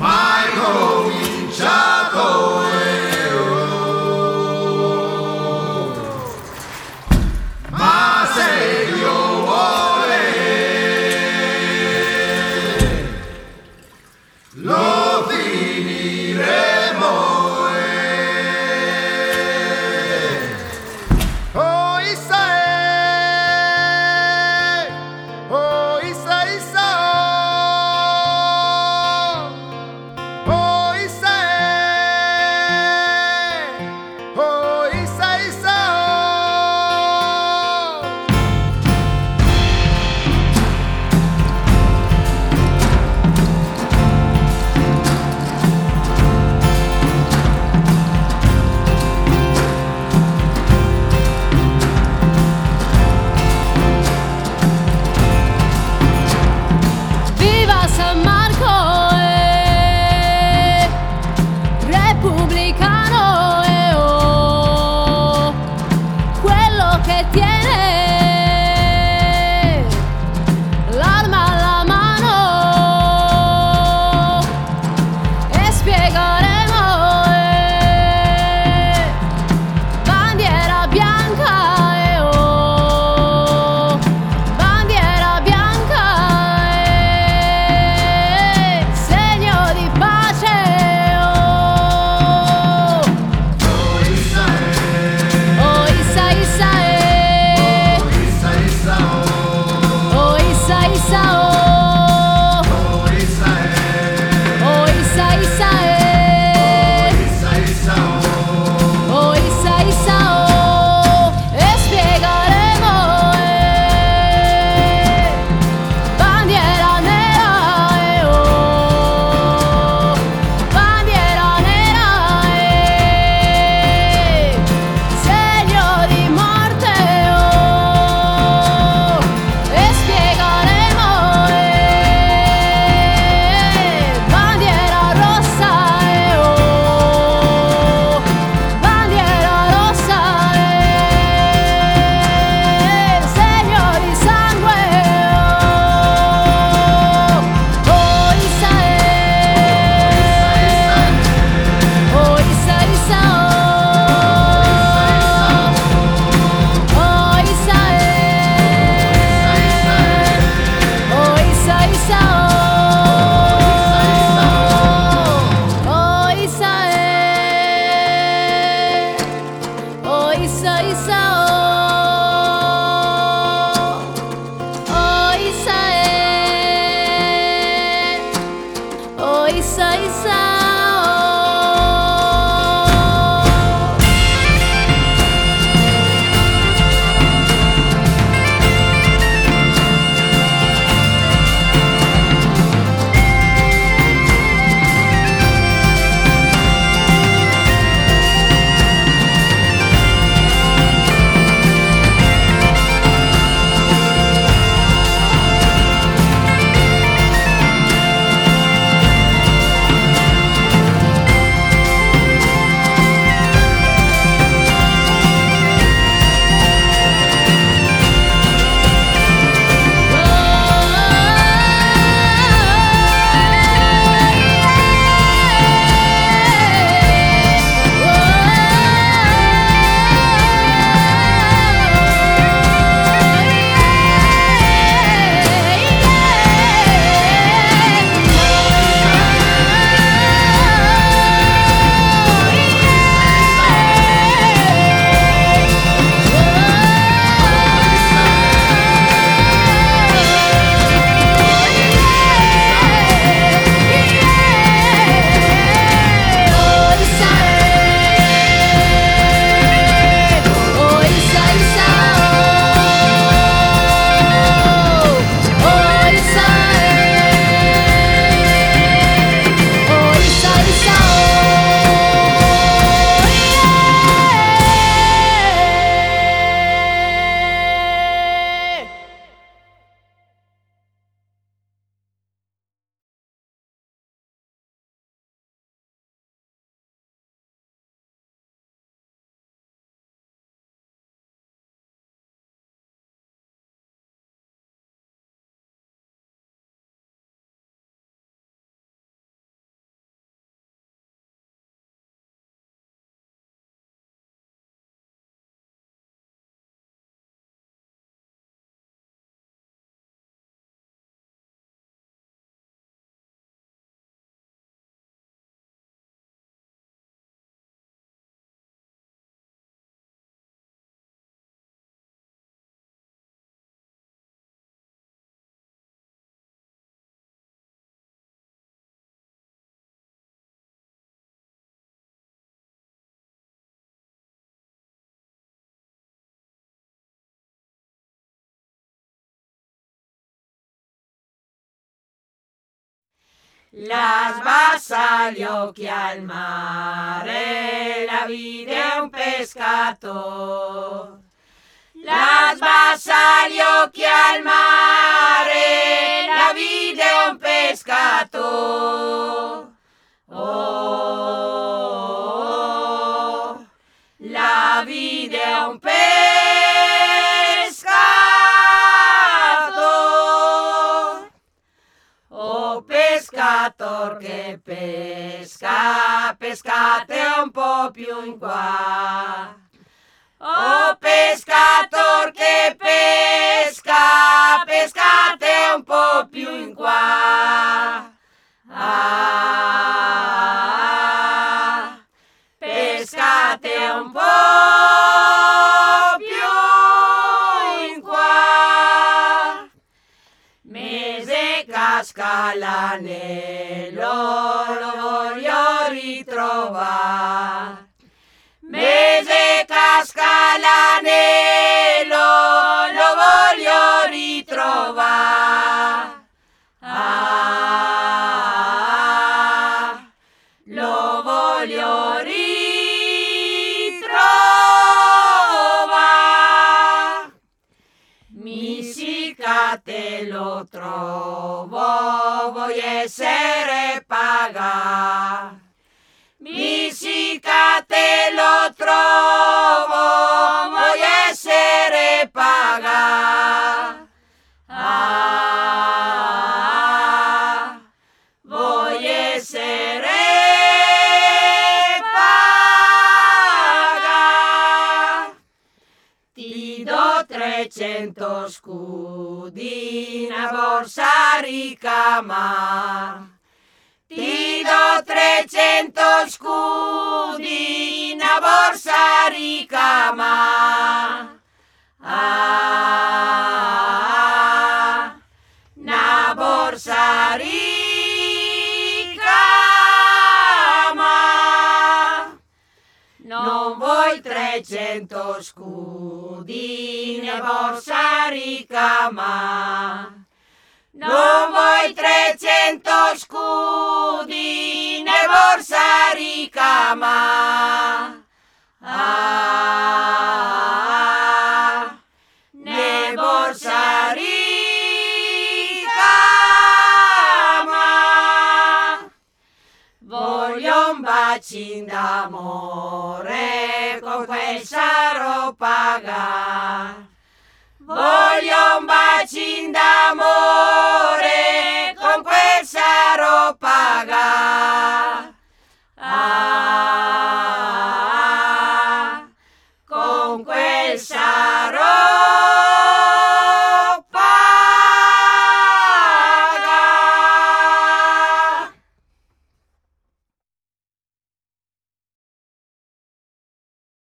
My Las agli occhi al mare, la vide un pescato. Las agli occhi al mare, la vide un pescato. Oh, la vide pescator che pesca, pescate un po' più in qua. Oh Mese casca l'anello, lo voglio ritrovare. Mese casca l'anello, lo voglio ritrovare. Lo trovo, voglio essere pagato. 300 scudi, una borsa ricama. Ti do 300 scudi, una borsa ricama. Ah, una borsa ricama. Non vuoi 300 scudi, Dine borsarikama. Non voi trecento scudi ne borsaricama. Ah. facin d'amore con quel sciaro pagar. Voglio un bacin d'amore con quel sciaro pagar.